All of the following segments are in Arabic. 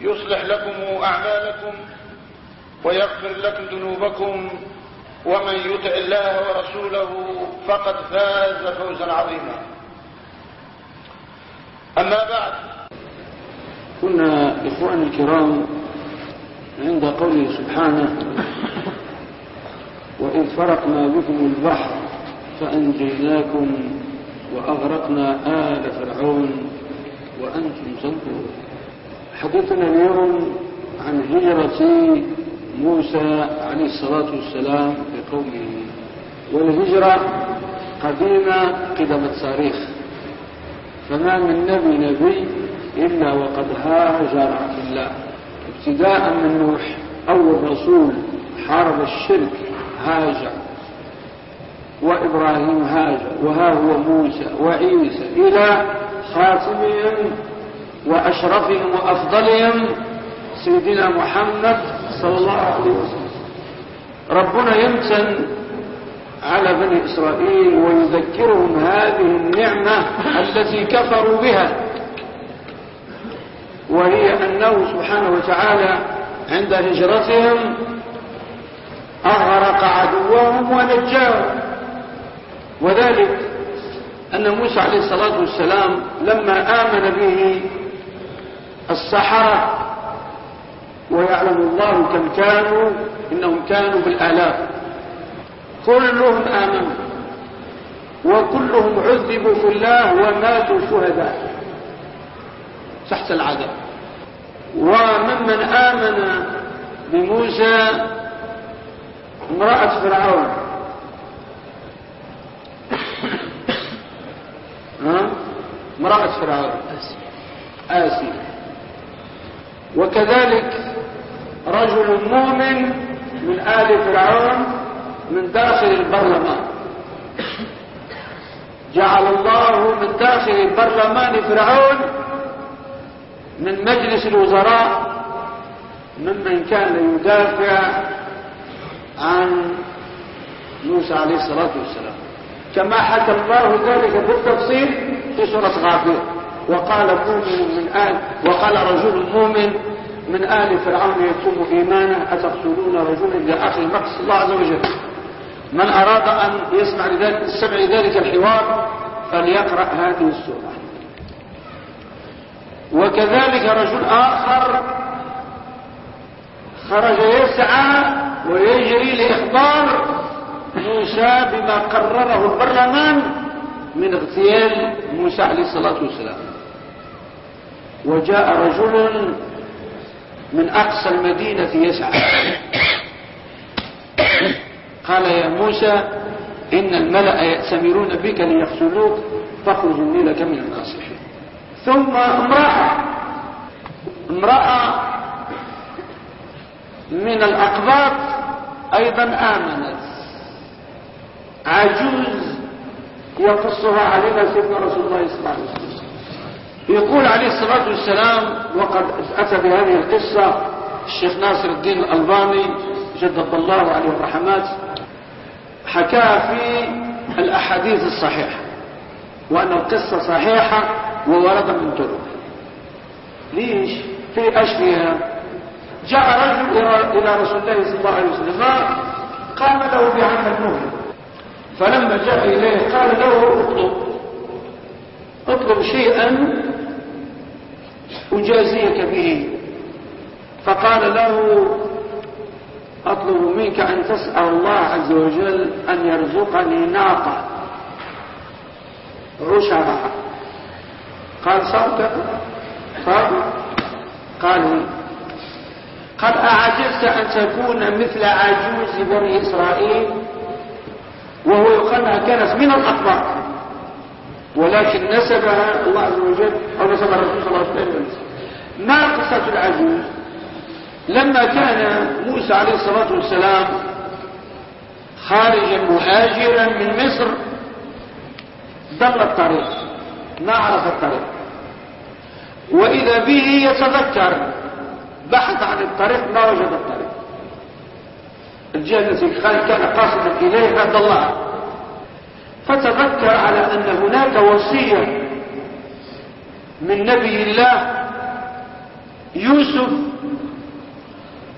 يصلح لكم أعمالكم ويغفر لكم ذنوبكم ومن يطع الله ورسوله فقد فاز فوزا عظيما. أما بعد. كنا إخواني الكرام عند قوله سبحانه وإذ فرقنا بكم البحر فأنجيناكم وأغرقنا آل فرعون وأنتم تنظرون حديثنا اليوم عن هجرة موسى عليه الصلاة والسلام بقومه والهجرة قديمة قدم التاريخ. فما من نبي نبي إلا وقد هاجر الله. ابتداء من نوح أول رسول حارب الشرك هاجر. وإبراهيم هاجر وها هو موسى وعيسى. إلى خاتمهم وأشرفهم وأفضلهم سيدنا محمد صلى الله عليه وسلم. ربنا يمتن على بني إسرائيل ويذكرهم هذه النعمة التي كفروا بها. وهي أنه سبحانه وتعالى عند هجرتهم أغرق عدوهم ونجاهم. وذلك أن موسى عليه الصلاة والسلام لما آمن به السحرة ويعلم الله كم كانوا إنهم كانوا بالآلاف. كلهم آمنوا وكلهم عذبوا في الله وماتوا شهداء تحت العذاب. وممن آمن بموسى امرأة فرعون. امرأة فرعون. آسي وكذلك رجل مؤمن من آل فرعون من داخل البرلمان. جعل الله من داخل برلمان فرعون من مجلس الوزراء ممن كان يدافع عن موسى عليه الصلاة والسلام. كما حكى الله ذلك بالتفصيل في سورة غافر. وقال مؤمن من آل وقال رجل مؤمن من آل فرعون يكتم إيمانه أتقتلون رجلا إلى آخر مقص الله عز وجل. من أراد أن يسمع لذلك السمع ذلك الحوار فليقرأ هذه السورة. وكذلك رجل آخر خرج يسعى ويجري لإخبار موسى بما قرره البرلمان من اغتيال موسى عليه الصلاة والسلام. وجاء رجل من أقصى المدينة يسعى. قال يا موسى إن الملأ يأتمرون بك ليقتلوك فاخرج إني لك من الناصحين. ثم امرأة امرأة من الأقباط أيضا آمنت. عجوز يقصها علينا سيدنا رسول الله صلى الله عليه وسلم. يقول عليه الصلاة والسلام وقد أتى بهذه القصة الشيخ ناصر الدين الألباني جدد الله عليه الرحمات حكاها في الأحاديث الصحيحة وأن القصة صحيحة وورد من طرق. ليش؟ في فيها جاء رجل إلى رسول الله صلى الله عليه وسلم قام له بعمل مهم فلما جاء إليه قال له اطلب اطلب شيئا أجازيك به. فقال له أطلب منك أن تسأل الله عز وجل أن يرزقني ناقة عشرة. قال صدق صدق قال قد أعجزت أن تكون مثل عجوز بني إسرائيل وهو أنها كانت من الأطباق ولكن نسبها الله عز وجل أو نسبها الرسول صلى الله عليه وسلم. ما قصة العجوز؟ لما كان موسى عليه الصلاة والسلام خارجا مهاجرا من مصر ضل الطريق ما عرف الطريق. وإذا به يتذكر بحث عن الطريق ما وجد الطريق. الجهة التي كان قاصدا إليها ضلها فتذكر على أن هناك وصية من نبي الله يوسف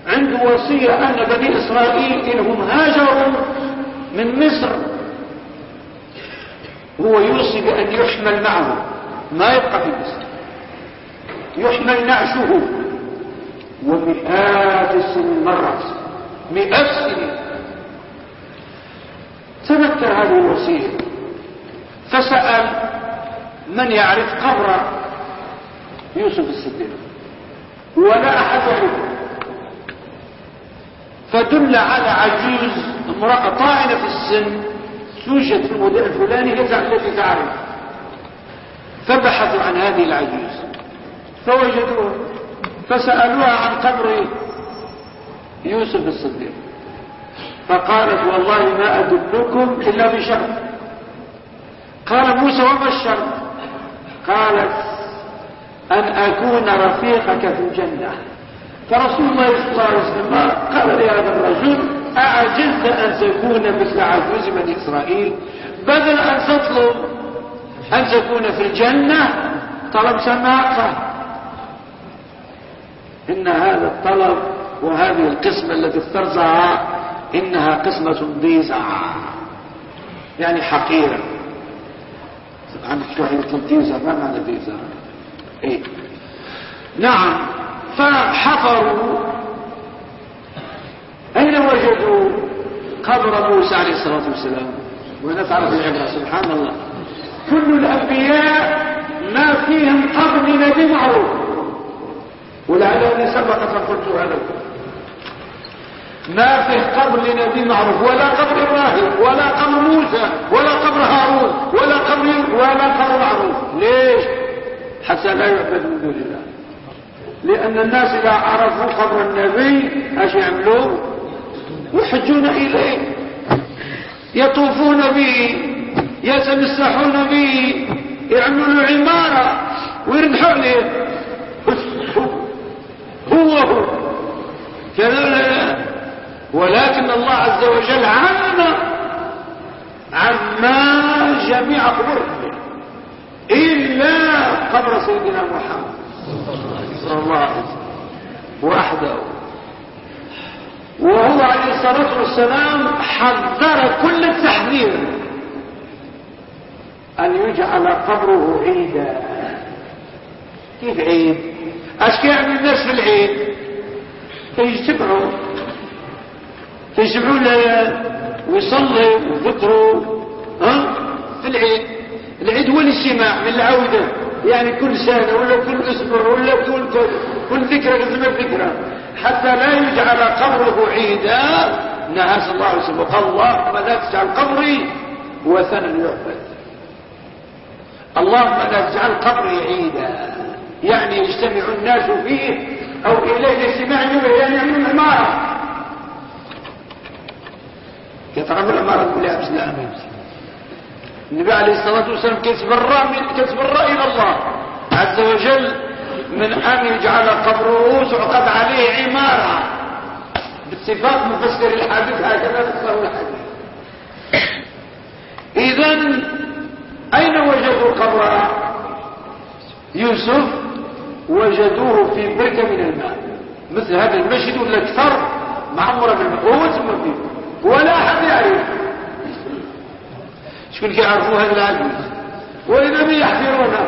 عنده وصية أن بني إسرائيل إنهم هاجروا من مصر. هو يوصي بأن يحمل معه. ما يبقى في مصر. يحمل نعشه. ومئات السنين مرت. مئات السنين. تذكر هذه الوصية فسأل من يعرف قبر يوسف الصديق. ولا أحد يعرفه فدل على عجوز امرأة طائلة في السن. توجد في الموضع الفلاني التي تعرف. فبحثوا عن هذه العجوز. فوجدوها. فسألوها عن قبر يوسف الصديق. فقالت والله ما أدلكم إلا بشرط قال موسى وما الشرط قالت أن أكون رفيقك في الجنة. فرسول الله صلى الله عليه وسلم قال لهذا الرجل أعجزت أن تكون مثل عجوز بني إسرائيل؟ بدل أن تطلب أن تكون في الجنة طلب سماقة. إن هذا الطلب وهذه القسمة التي افترزها إنها قسمة ضيزة يعني حقيرة. عندك واحد ضيزة ما معنى ضيزة إيه. نعم فحفروا. أين وجدوا قبر موسى عليه الصلاة والسلام؟ ونفعل في العبرة سبحان الله. كل الأنبياء ما فيهم قبر نبي معروف ولعلني سبق فقلت هذا ما فيه قبر لنبي معروف ولا قبر إبراهيم ولا قبر موسى ولا قبر هارون ولا قبر ولا قبر معروف. ليش؟ حتى لا يعبد من دون الله. لأن الناس إذا عرفوا قبر النبي إيش يعملوا يحجون إليه. يطوفون به يتمسحون به يعملون عمارة ويربحوا عليه هو هو. كذا ولكن الله عز وجل عم عما جميع قبور إلا قبر سيدنا محمد صلى الله عليه وسلم. وحده وهو عليه الصلاة والسلام حذر كل التحذير أن يجعل قبره عيدا. كيف عيد؟ اش كيعمل الناس في العيد كيجتمعوا كيجتمعوا ويصلوا ويذكروا ها؟ في العيد. العيد هو الاجتماع من العودة. يعني كل سنة ولا كل أسبوع ولا كل كل, كل ذكرى لازم ذكرى حتى لا يجعل قبره عيدا. نهى صلى الله عليه وسلم وقال اللهم لا تجعل قبري وثنا يعبد. اللهم لا تجعل قبري عيدا. يعني يجتمع الناس فيه أو إليه الاجتماع يعني يعملون عمارة يتعمل عمارة كلها لا النبي عليه الصلاة والسلام كيتبرأ من كيتبرأ إلى الله. عز وجل من أن يجعل قبره تعقد عليه عمارة. باتفاق مفسر الحديث هكذا تفسر الحديث. اذا أين وجدوا قبر يوسف؟ وجدوه في بركة من الماء. مثل هذا المسجد ولا أكثر؟ معمرة بالماء وهو ثم فيه. ولا أحد يعرف. شكون كيعرفوا هذا العجوز وإذا بي يحفرونه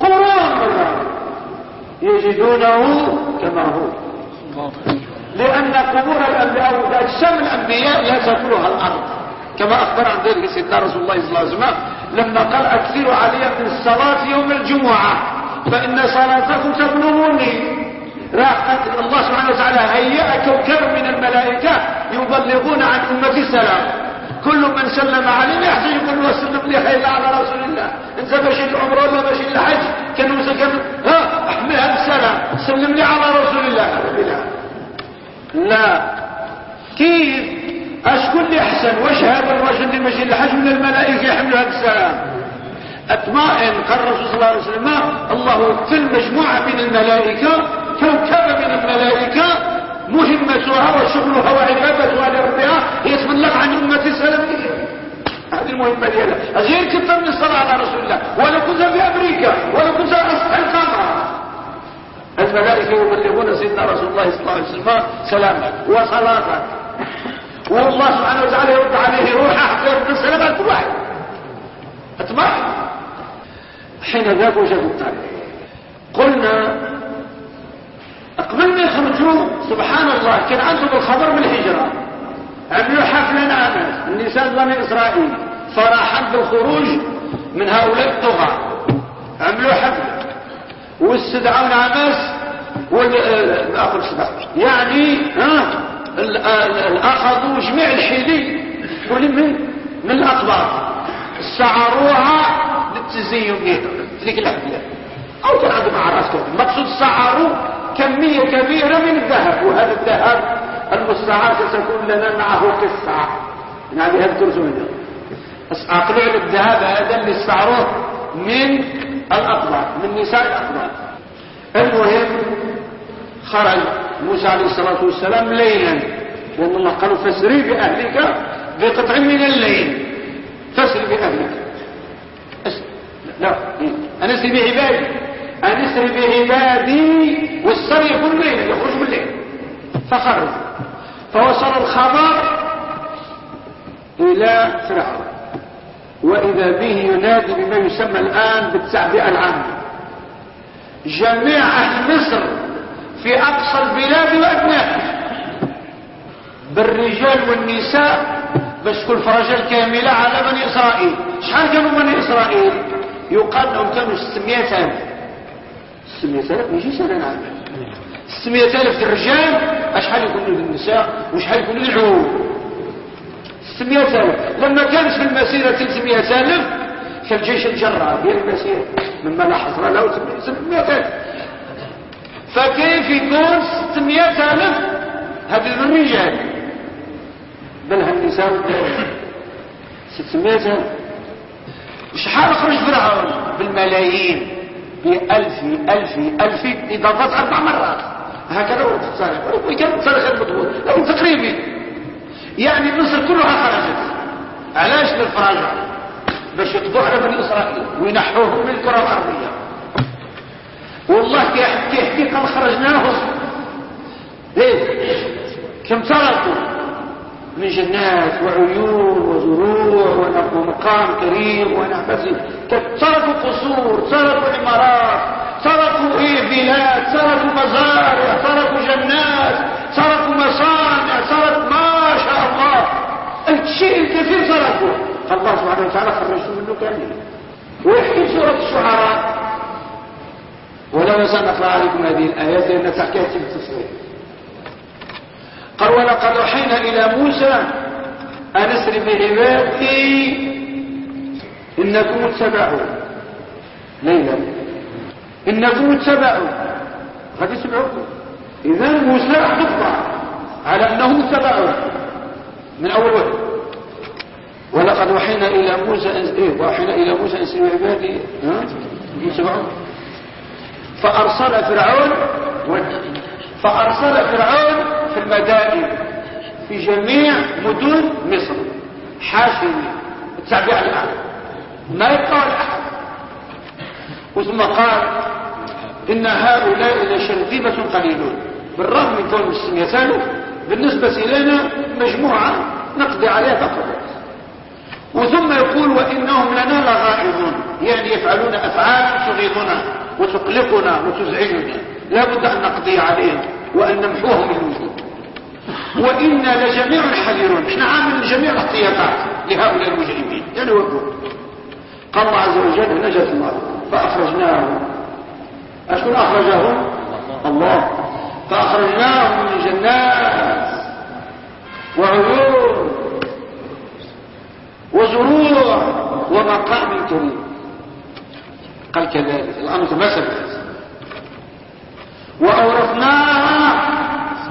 قرون مرة. يجدونه كما هو. لأن قبور الأنبياء وأجسام الأنبياء لا تأكلها الأرض. كما أخبر عن ذلك سيدنا رسول الله صلى الله عليه وسلم لما قال أكثروا علي من الصلاة يوم الجمعة فإن صلاتكم تبلغني. الله سبحانه وتعالى هيأ كوكب من الملائكة يبلغون عن أمة السلام. كل من سلم عليه يحتاج يقول له سلم لي خير على رسول الله. انت ماشي العمره ولا ماشي الحج؟ كان مسكن ها احملها بالسلام سلم لي على رسول الله. لا. كيف؟ اشكون اللي أحسن. واش هذا الرجل اللي ماشي الحج من الملائكة يحملها بالسلام أطمئن. قال الرسول صلى الله عليه وسلم الله في المجموعة من الملائكة مهمتها وشغلها وعبادتها لربها هي تبلغ عن أمة السلام هذه المهمة ديالها. غير كثر من الصلاة على رسول الله ولو كنت في أمريكا ولو كنت سطح القمر. الملائكة يبلغون سيدنا رسول الله صلى الله عليه وسلم سلاما وصلاة. والله سبحانه وتعالى يرد عليه روحه حتى يرد السلام كل واحد. اتبع حين ذاك وجد التاريخ قلنا قبل ما يخرجوا سبحان الله كان عندهم الخبر بالهجرة عملوا حفلا عامل النساء بني إسرائيل. فرحا بالخروج من هؤلاء الطغاة. عملوا حفل واستدعوا العماس والآخر السبع يعني ها؟ أخذوا جميع الحلي من؟ من الأطباق. سعروها للتزين بها في ذيك الحفلة أو كان عندهم أعراس مقصود سعروا كمية كبيرة من الذهب وهذا الذهب المستعار ستكون لنا معه قصة يعني هذا الدرس منه أقلع الذهب هذا اللي استعروه من الأطباق من نساء الأطباق المهم خرج موسى عليه الصلاة والسلام ليلا. لأن الله قالوا فاسري بأهلك بقطع من الليل. فاسري بأهلك. أس... لا أنا اسري بعبادي أنا اسري بعبادي والسر يكون ليلا يخرج بالليل فخرج. فوصل الخبر إلى فرعون. وإذا به ينادي بما يسمى الآن بالتعبئة العامة. جميع أهل مصر في أقصى البلاد وأدناها بالرجال والنساء بس كل فرجة الكاملة على بني إسرائيل. شحال كانوا بني إسرائيل؟ يقال لهم كانوا 600 ألف. 600 ألف يجي سنة نعم 600 ألف الرجال أشحال يكونوا للنساء وشحال يكونوا للعود 600 ألف لما كانت في المسيرة 300 ألف كالجيش الجرار ديال المسيرة. مما لا حصر له 600 ألف فكيف يكون 600 ألف هذه الرجال بل هالنساء 600 ألف شحال خرج فرعون بالملايين؟ بألف ألف ألف إضافات أربع مرات هكذا هو التصاريح وكان التصاريح المضبوط لكن تقريبي يعني مصر كلها خرجت علاش للفراجة باش يقضوا على بني اسرائيل وينحوهم من الكره الارضيه والله كيحكي قال خرجناهم ليه كم تركوا من جنات وعيون وزروع ومقام كريم ونعمة تركوا قصور تركوا عمارات تركوا إيه بلاد تركوا مزارع تركوا جنات تركوا مصانع تركوا ما شاء الله. الشيء الكثير تركوا الله سبحانه وتعالى خرجته منه كامل. ويحكي سورة الشعراء. ولو سنقرأ عليكم هذه الآيات لأن تحكيها بالتصوير قال ولقد وحينا إلى موسى أن اسر بعبادي إنكم اتبعوا. ليلا. إنكم اتبعوا. قد يتبعوكم إذا موسى حفظ على أنهم اتبعوا. من أول وقت ولقد وحينا إلى موسى إيه وحينا إلى موسى أن بعبادي ها؟ يتبعوا فأرسل فرعون فأرسل فرعون في المدائن في جميع مدن مصر. حاشية التعبير الآن ما يبقى أحد. وثم قال إن هؤلاء لشرذمة قليلون. بالرغم من كون السمية بالنسبة إلينا مجموعة نقضي عليها فقط. وثم يقول وإنهم لنا لغائظون. يعني يفعلون أفعال تغيظنا وتقلقنا وتزعجنا. لابد أن نقضي عليهم وأن نمحوهم من الوجود وإنا لجميع حذرون إحنا عامل جميع الاحتياطات لهؤلاء المجرمين. يعني وقفوا قال الله عز وجل نجت الله فأخرجناهم. أشكون أخرجهم؟ الله. فأخرجناهم من جنات وعيون وزروع ومقام كريم قال كذلك. الأمر تمثل وأورثناها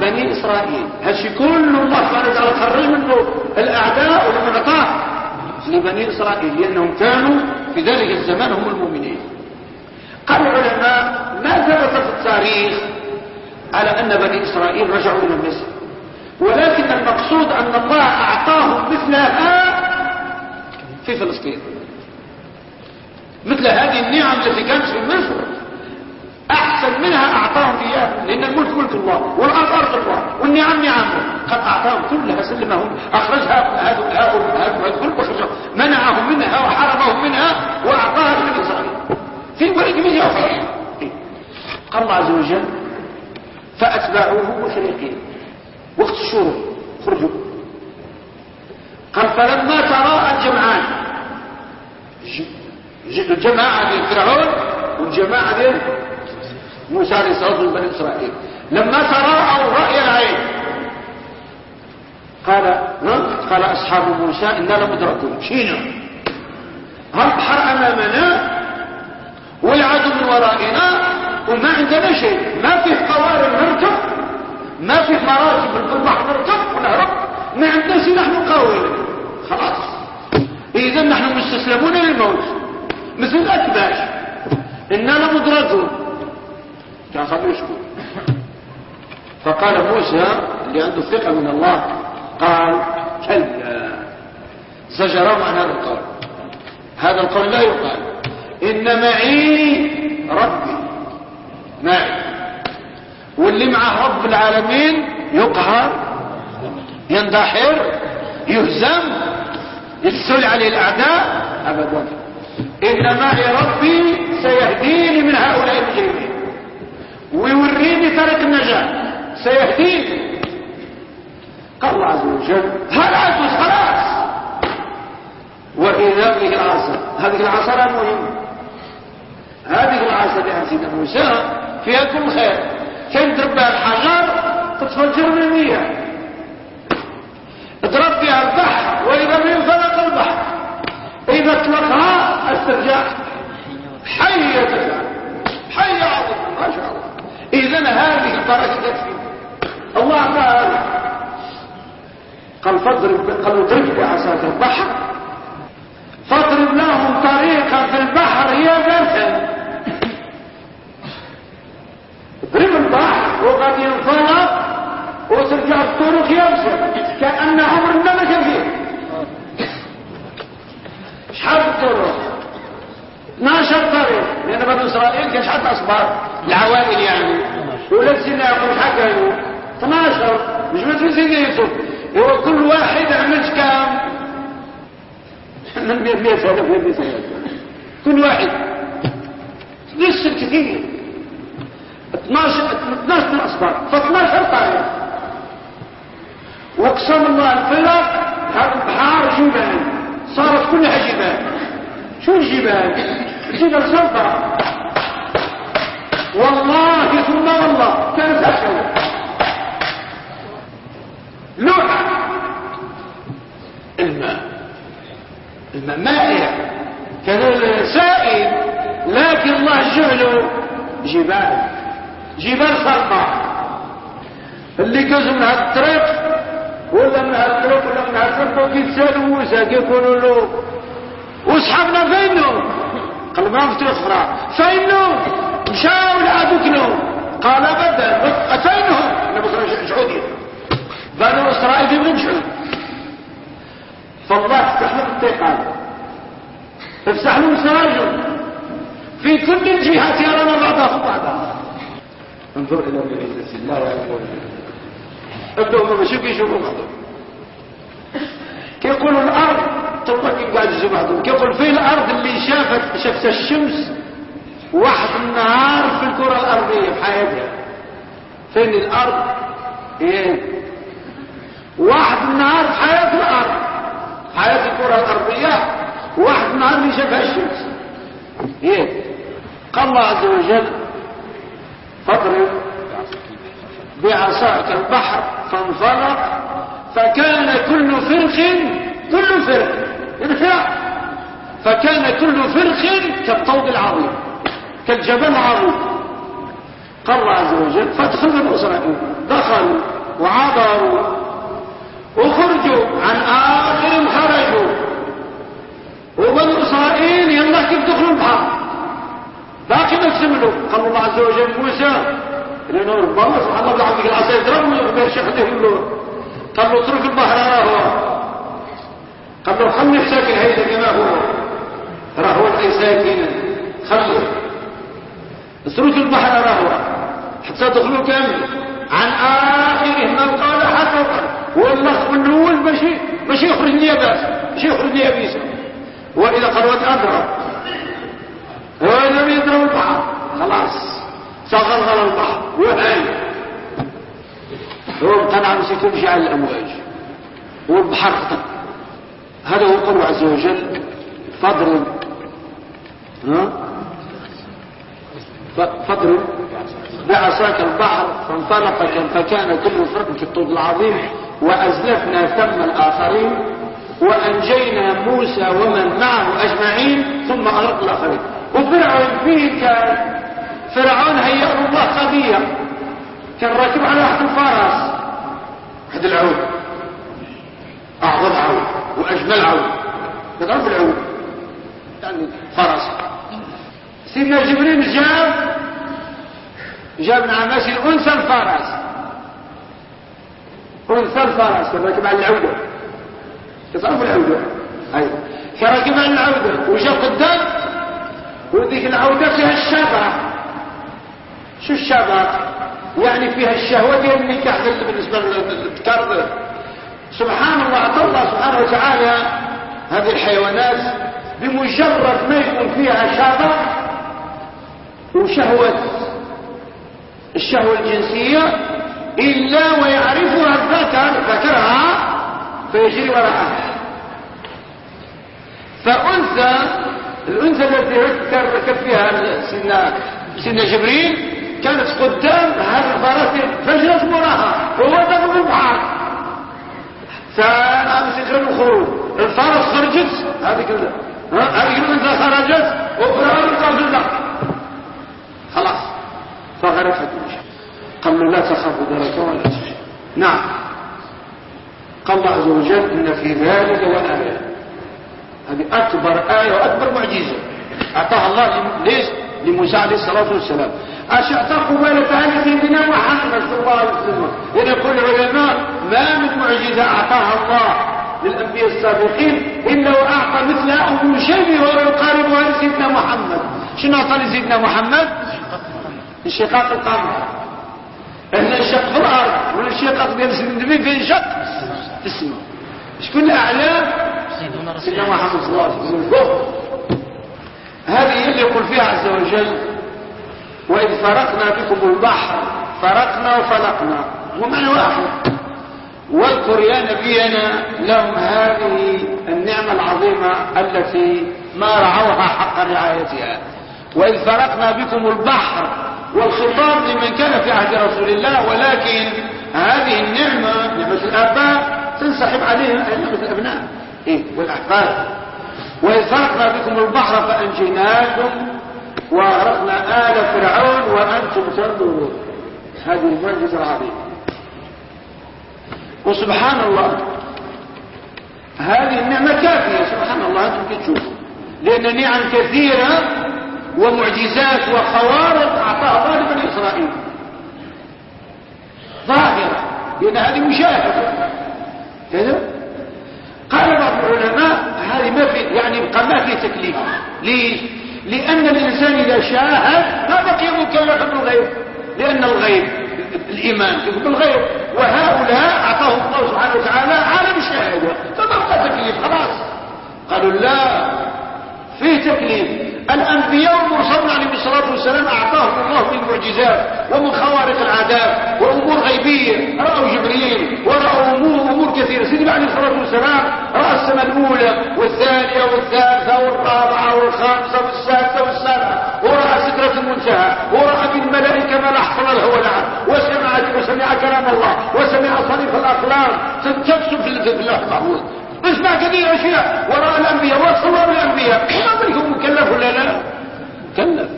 بني إسرائيل. هالشيء كله الله سبحانه وتعالى خرج منه؟ الأعداء والمنطاة لبني إسرائيل لأنهم كانوا في ذلك الزمان هم المؤمنين. قال العلماء ما ثبت في التاريخ على أن بني إسرائيل رجعوا إلى مصر. ولكن المقصود أن الله أعطاهم مثلها في فلسطين. مثل هذه النعم التي كانت في مصر. أحسن منها أعطاهم اياه لأن الملك ملك الله والارض ارض الله والنعم نعمه. قد أعطاهم كلها سلمهم أخرجها هذا الكل منعهم منها وحرمهم منها وأعطاها لبني اسرائيل في ولد من يوم قال الله عز وجل فأتبعوه مشرقين. وقت الشروق خرجوا. قال فلما تراءى الجمعان الجماعة دي فرعون والجماعة دي موسى عليه الصلاة والسلام بني إسرائيل. لما تراءوا رأي العين قال قال أصحاب موسى إنا لمدركون. شينا البحر أمامنا؟ والعدو من ورائنا؟ وما عندنا شيء. ما فيه قوارب نركب؟ ما فيه مراكب في البحر نركب ونهرب ما عندنا شيء نحن قاوين خلاص. إذا نحن مستسلمون للموت. مثل الأكباش. إنا لمدركون. كان خليشكم فقال موسى اللي عنده ثقة من الله قال كلا زجرهم عن هذا القول. هذا القول لا يقال. إن معي ربي. معي. واللي معه رب العالمين يقهر يندحر يهزم يتسل عليه الأعداء أبدا. إن معي ربي سيهديني من هؤلاء المجرمين. ويوريني طريق النجاة. سيهديني قال الله عز وجل هل خلاص. وإذا به العصر هذه العصر مهمة هذه العصر اللي سيدنا موسى فيها كل خير. كان بها الحجر تتفجر من المياه اضرب بها البحر وإذا به انفلق البحر. إذا اطلقها استرجاع. حية حية عظيمة ما شاء الله. إذا هذه تكفي الله تعالى قال فاضرب قال اضرب بعصاك البحر. فاضرب لهم طريقا في البحر يابسا اضرب البحر وقد ينفلق وترجع الطرق يابسا كأن عمرنا ما كان فيه شحال الطرق؟ 12 طريق لأن بني إسرائيل كان شحال أصبار. العوائل يعني. ولاد سيدنا يعقوب حكاوا 12 مش مثل سيدنا يوسف. هو كل واحد عمل كام من 100 سنة 100 سنة. كل واحد. لسه كثير. 12 12 من أصبار. ف 12 طريق وأقسم الله الفلق هذا البحار جبال. صارت كلها جبال. شو الجبال؟ جبل صفا والله ثم والله كانت أشهر لوحة الماء الماء مائع كان سائل لكن الله جعله جبال جبال صلبة اللي جزء من هذا الطريق؟ ولا من هذا الطريق ولا من هذا الطريق كيتسالوا موسى؟ كيقولوا له؟ وصحابنا فينه؟ قال ما في أخرى فينه مشاو لعبكنه قال ابدا اتينهم النبي جعودي بنو إسرائيل في بن جعود فالله افتح لهم التيقان افتح لهم سراجهم في كل الجهات يرانا بعضهم بعضا انظر إلى معزه الله يا ابدأوا ما شوف يشوفوا بعضهم كيقولوا الأرض تبقى يشوفوا بعضهم. كيقول في الأرض اللي شافت شافت الشمس واحد النهار في الكرة الأرضية بحياتها فين الأرض؟ إيه؟ واحد النهار في حياة الأرض. حياة الكرة الأرضية. واحد النهار اللي شافها الشمس. إيه؟ قال الله عز وجل فاضرب بعصاك البحر فانفلق فكان كل فرق كل فرق. ارفع فكان كل فرق كالطود العظيم كالجبل العظيم. قال عز وجل فادخل بنو اسرائيل دخلوا وعبروا وخرجوا عن اخر خرجوا. وبنو إسرائيل يلا كيف دخلوا البحر باقي ما تسملوا قال الله عز وجل موسى لأنه ربما سبحان الله بيعطيك العصا يضربوا يخبر شيخ قال له اترك البحر راه قال له خلي ساكن هيدا كما هو. راهو الحي ساكن خليه اترك البحر راهو حتى دخلوا كامل. عن آخره ما قال حتى والله من الأول ماشي. ماشي يخرج نيابات ماشي يخرج نيابيسه وإذا قررت اضرب ولم يضرب البحر. خلاص. تغلغل البحر. وهاي. هو امتنع مسك يمشي على الأمواج. والبحر خطر هذا هو قوله عز وجل فاضرب ها؟ فاضرب بعصاك البحر فانطلق فكان كل فرق في الطول العظيم وأزلفنا ثم الآخرين وأنجينا موسى ومن معه أجمعين ثم اغرقنا الآخرين. وفرعون فيه كان فرعون هيأ الله قضية كان راكب على واحد الفرس. واحد العود. أعظم عود. واجمل عود تضرب العود. يعني فرس. سيدنا جبريل جاب جاب مع ماشي الأنثى الفرس. أنثى الفرس راكب على العودة. تعرف العودة. أيوه كان راكب على العودة. وجاب قدام. وذيك العودة فيها الشبع. شو الشبع؟ يعني فيها الشهوة ديال النكاح. بالنسبة للذكر سبحان الله اعطى الله سبحانه وتعالى هذه الحيوانات بمجرد ما يكون فيها شبع وشهوة. الشهوة الجنسية إلا ويعرفها الذكر ذكرها فيجري وراءها. فأنثى الأنثى التي ركب فيها سنة, سنة جبريل كانت قدام الفرس فجرت وراها وهو دخل البحر فأمسك الخروج الفرس خرجت. هذه كلها هذه الأنثى خرجت وفرعون قال بالله خلاص. فغرفت قال له لا تخافوا دركة ولا تخشى نعم. قال الله عز وجل إن في ذلك وآية هذه أكبر آية وأكبر معجزة. أعطاها الله ليش؟ لموسى عليه الصلاة والسلام. أشعت قبالة عن سيدنا محمد صلى الله عليه وسلم إذا يقول العلماء معجزة أعطاها الله للأنبياء السابقين إلا وأعطى مثلها أو مشابهة ويقاربها لسيدنا محمد. شنو أعطى لسيدنا محمد؟ انشقاق القمر. إحنا انشق في الأرض والانشقاق ديال سيدنا النبي فيه انشق في السماء شكون الأعلام؟ سيدنا محمد صلى الله عليه وسلم. هذه هي اللي يقول فيها عز وجل واذ فرقنا بكم البحر فرقنا وفلقنا. ومعنى واحد. واذكر يا نبينا لهم هذه النعمة العظيمة التي ما رعوها حق رعايتها. وإذ فرقنا بكم البحر والخطاب لمن كان في عهد رسول الله ولكن هذه النعمة نعمة الآباء تنسحب عليها نعمة الأبناء. إيه والأحفاد وإذ فرقنا بكم البحر فأنجيناكم وأغرقنا آل فرعون وأنتم تنظرون. هذه المعجزة العظيمة. وسبحان الله. هذه النعمة كافية سبحان الله أنتم تشوفوا. لأن نعم كثيرة ومعجزات وخوارق أعطاها الله لبني إسرائيل. ظاهرة لأن هذه مشاهدة. كذا قال بعض العلماء هذه ما في يعني يبقى ما في تكليف. ليش؟ لأن الإنسان إذا شاهد ما بقي مكلف بالغيب لأن الغيب الإيمان بالغيب وهؤلاء أعطاهم الله سبحانه وتعالى عالم الشهادة فما بقى تكليف خلاص. قالوا لا فيه تكليف. الأنبياء والمرسلون عليهم الصلاة والسلام أعطاهم الله من المعجزات ومن خوارق العادات وأمور غيبية. رأوا جبريل ورأوا أمور, أمور كثيرة. سيدي عليه الصلاة والسلام رأى السماء الأولى والثانية والثالثة والرابعة والخامسة والسادسة والسابعة ورأى سدرة المنتهى ورأى بالملائكة ما لا حصل له ولا وسمع وسمع كلام الله الأقلام تكتب في الله المحفوظ اسمع كثير أشياء. وراء الأنبياء وصور الأنبياء. ما منهم مكلف ولا لا. مكلف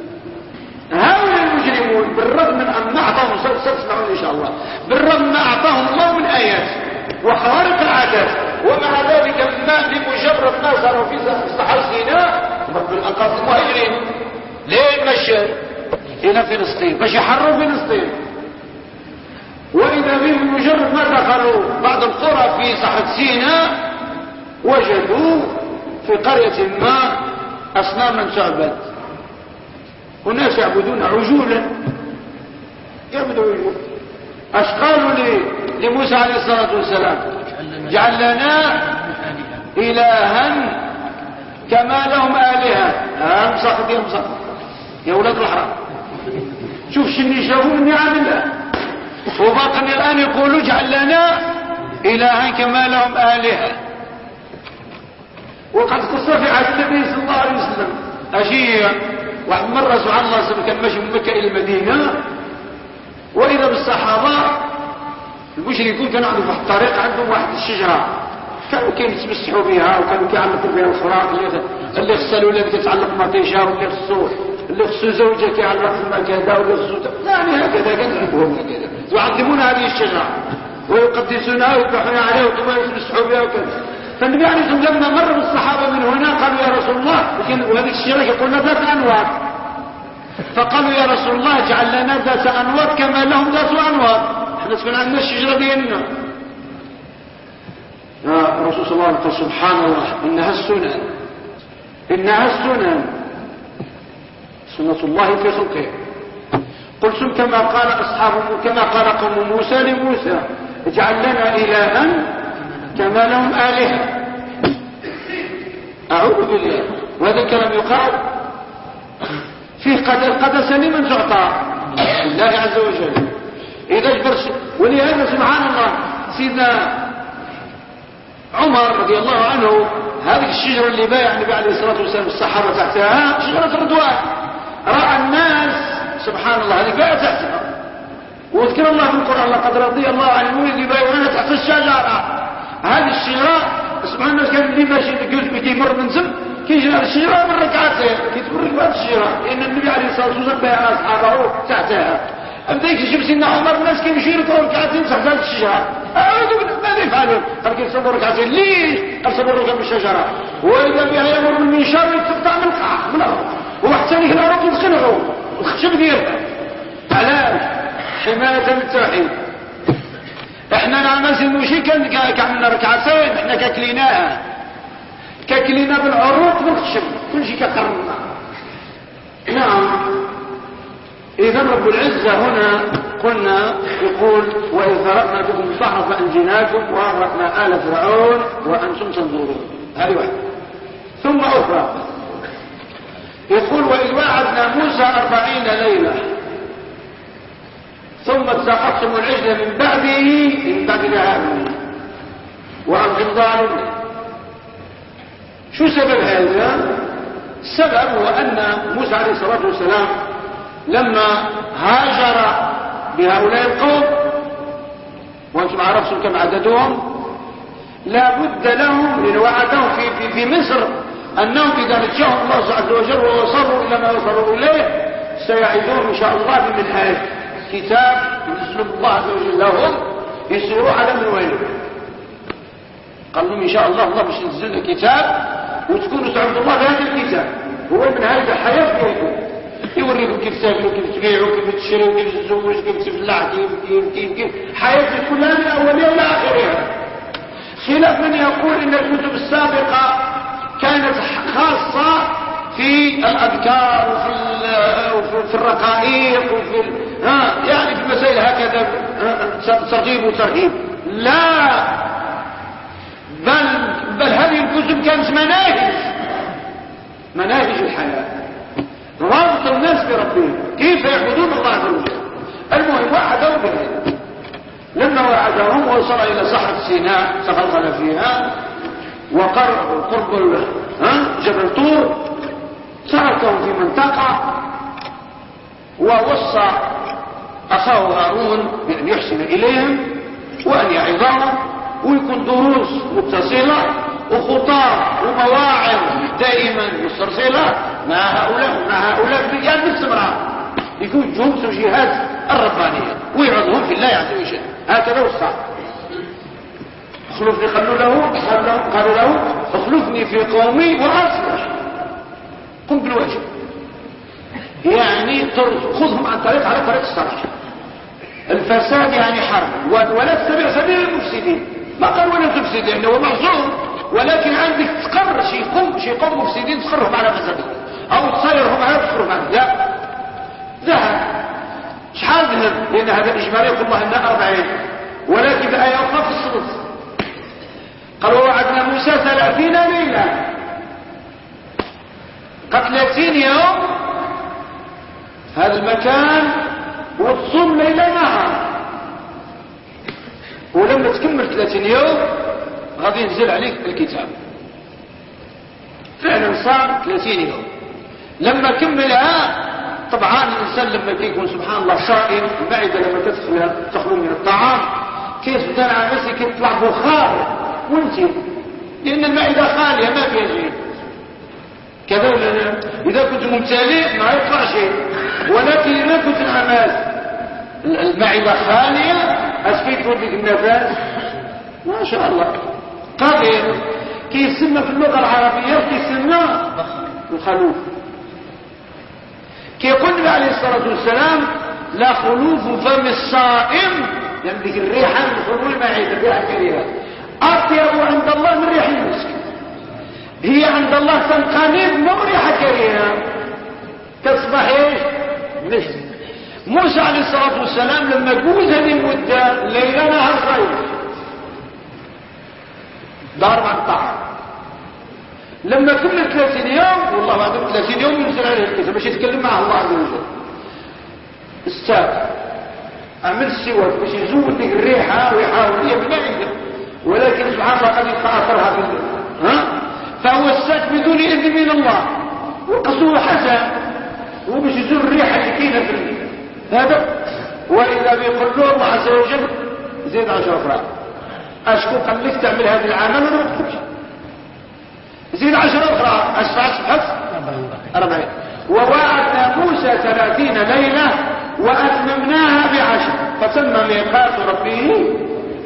هؤلاء المجرمون بالرغم من أن أعطاهم ستسمعون إن شاء الله. بالرغم من أعطاهم الله من آيات وخوارق العادات. ومع ذلك ما لمجرد ما صاروا في صحراء سيناء رب الأنقاض المهاجرين ليه مشى؟ إلى فلسطين. مش يحرروا فلسطين. وإذا بهم مجرد ما دخلوا بعض القرى في صحراء سيناء وجدوا في قرية ما أصناما تعبد وناس يعبدون عجولا. يعبدوا عجولا. اش قالوا لموسى عليه الصلاة والسلام. جعل لنا إلها كما لهم آلهة. امسخ دي يا ولاد الحرام. شوف شني شافوا من نعم الله وباقي الآن يقولوا اجعل لنا إلها كما لهم آلهة. وقد قص في عهد النبي صلى الله عليه وسلم. أشياء واحد مرة سبحان الله كان ماشي من مكة إلى المدينة. وإذا بالصحابة المشركون كانوا عندهم واحد الطريق عندهم واحد الشجرة. كانوا كيتمسحوا بها وكانوا كيعلقوا بها الخراق اللي غسلوا اللي كتعلق مطيشة واللي خصو اللي خصو زوجة كيعلق في كذا واللي خصو يعني هكذا كان عندهم هكذا يعظمون هذه الشجرة. ويقدسونها ويذبحون عليها وثم يتمسحوا بها وكذا. فالنبي عليه الصلاة والسلام لما مر بالصحابة من هنا قالوا يا رسول الله وهذه الشجرة يقولنا ذات أنوار. فقالوا يا رسول الله اجعل لنا ذات أنوار كما لهم ذات أنوار. إحنا تكون عندنا الشجرة ديالنا يا رسول الله قال سبحان الله إنها السنن. إنها السنن. سنة الله في خلقه قلتم كما قال اصحابه كما قال قوم موسى لموسى اجعل لنا إلها كما لهم آلهة. أعوذ بالله. وهذا الكلام يقال فيه قدر قدس لمن تعطى الله عز وجل. إذا اجبر ولهذا سبحان الله سيدنا عمر رضي الله عنه هذه الشجرة اللي بايع النبي عليه الصلاة والسلام الصحابة تحتها شجرة الرضوان رأى الناس سبحان الله هذه بايع تحتها واذكر الله في القرآن لقد رضي الله عن المؤمنين يبايعون تحت الشجرة. هذه الشجرة سبحان الله كان اللي ماشي بيجي مر من زم كيجي هذه الشجرة من ركعتين كيتبرك بهذه الشجرة. لأن النبي عليه الصلاة والسلام بايع أصحابه تحتها. أبدا يكتشف سيدنا عمر الناس كيمشي يركعوا ركعتين تحت الشجرة. أعوذ ماذا يفعلون قال كيصبروا ركعتين؟ ليش؟ قال صبروا ركعة من الشجرة؟ وإذا بها يمر من منشار يتقطع من القاع من الأرض ثاني هنا رب الخشب ديالها علاش حماية للتوحيد إحنا نعمل ماشي كعملنا ركعتين إحنا كاكليناها. كاكلينا بالعروق والخشب كل شيء كقرنا نعم. إذا رب العزة هنا قلنا يقول وإذ فرقنا بكم البحر فأنجيناكم وأغرقنا آل فرعون وأنتم تنظرون. هذه واحدة ثم أخرى. يقول وإذ وعدنا موسى أربعين ليله ثم اتخذتم العجل من بعده من بعد ذهابه وأنتم ظالمون شو سبب هذا؟ السبب هو أن موسى عليه الصلاة والسلام لما هاجر بهؤلاء القوم وأنتم عرفتم كم عددهم لا بد لهم لأن وعدهم في, في, في مصر أنهم إذا نجاهم الله عز وجل ووصلوا إلى ما وصلوا إليه سيعيدون إن شاء الله بمنهاج كتاب ينزل الله عز وجل لهم يسيروا على من وين قال لهم إن شاء الله الله باش ينزل لنا كتاب وتكونوا تعبدوا الله بهذا الكتاب. هو من هذا الحياة ديالكم يوريكم كيف تاكلوا كيف تبيعوا كيف تشروا كيف تتزوج كيف تفلع كيف كيف كيف كيف. حياتك كلها من اولها إلى اخرها خلاف من يقول إن الكتب السابقة كانت خاصة في الأذكار وفي في الرقائق وفي ها يعني في المسائل هكذا ترغيب وترهيب. لا. بل بل هذه الكتب كانت مناهج؟ مناهج الحياة. ربط الناس بربهم. كيف يعبدون الله عز وجل؟ المهم وعدوا به. لما وعدهم وصل إلى صحة سيناء تفضل فيها وقرب قرب جبل طور تركهم في منطقة ووصى أخاه هارون بأن يحسن إليهم وأن يعظهم ويكون دروس متصلة وخطاب ومواعظ دائما مسترسلة. مع هؤلاء ومع هؤلاء بيان باستمرار يكون جهود توجيهات الربانية. ويعظهم في الله عز وجل. هكذا وصى. اخلفني قالوا له قالوا له اخلفني في قومي واصلح قم بالواجب يعني خذهم عن طريق على طريق الصلاح الفساد يعني حرب. ولا تتبع سبيل المفسدين. ما قال ولا تفسد يعني هو معصوم ولكن عندك تقر شي قوم شي قوم مفسدين تقرهم على فسادهم أو تصيرهم على تقرهم لا. ذهب. شحال ذهب؟ لأن هذا اجمالي يقول الله انها 40 ولكن الايه أخرى في السدس قال ووعدنا موسى ثلاثين ليلة. 30 يوم هذا المكان وتصوم ليلة نهار. ولما تكمل 30 يوم غادي ينزل عليك الكتاب. فعلا صار 30 يوم. لما كملها طبعا الإنسان لما كيكون سبحان الله صائم المعدة لما تدخل تخلو من الطعام كيف على نفسه كيطلع بخار؟ وانت لأن المعدة خالية ما فيها شيء. كذا إذا كنت ممتلئ ما يبقى شيء. ولكن إذا كنت العمال المعده خاليه اسكيت وديك النفس ما شاء الله. قادر كيسمى في اللغة العربية كيسمى الخلوف. كيقول النبي عليه الصلاة والسلام لا خلوف فم الصائم. يعني الريحة من خلول المعده الريحه الكريهه أطيب عند الله من ريح المسك هي عند الله تنقلب مو ريحه كريهة. تصبح إيش؟ مسك موسى عليه الصلاة والسلام لما جوز هذه المدة ليلة نهار صيف دار الطعام لما كمل 30 يوم والله بعد 30 يوم ينزل عليه الكتاب باش يتكلم مع الله عز وجل. أستاذ عمل السواك باش يزود لك الريحة ويحاول يبنى ولكن سبحان الله قد يبقى في ها؟ فهو الساك بدون إذن من الله. وقصوه حسن. وباش يزور الريحة اللي كاينة في هذا. وإذا بيقول له الله عز وجل زيد عشر أخرى أشكو قال لك تعمل هذا العمل ولا ما زيد عشر أخرى أشفع أشفع أربعين. ووعدنا موسى ثلاثين ليلة وأتممناها بعشر. فتم ميقات ربه